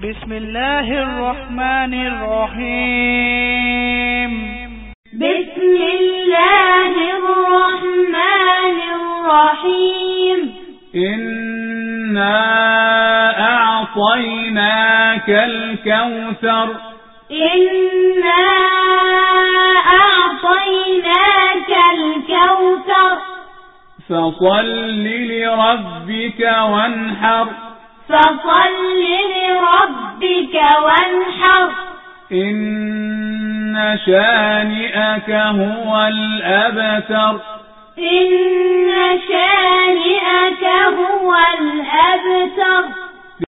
بسم الله الرحمن الرحيم. بسم الله الرحمن الرحيم. إنا أعطيناك الكوثر. إنا أعطيناك الكوثر. فصل لربك وانحر. فصل وانحر. إن شانئك هو الأبتر. إن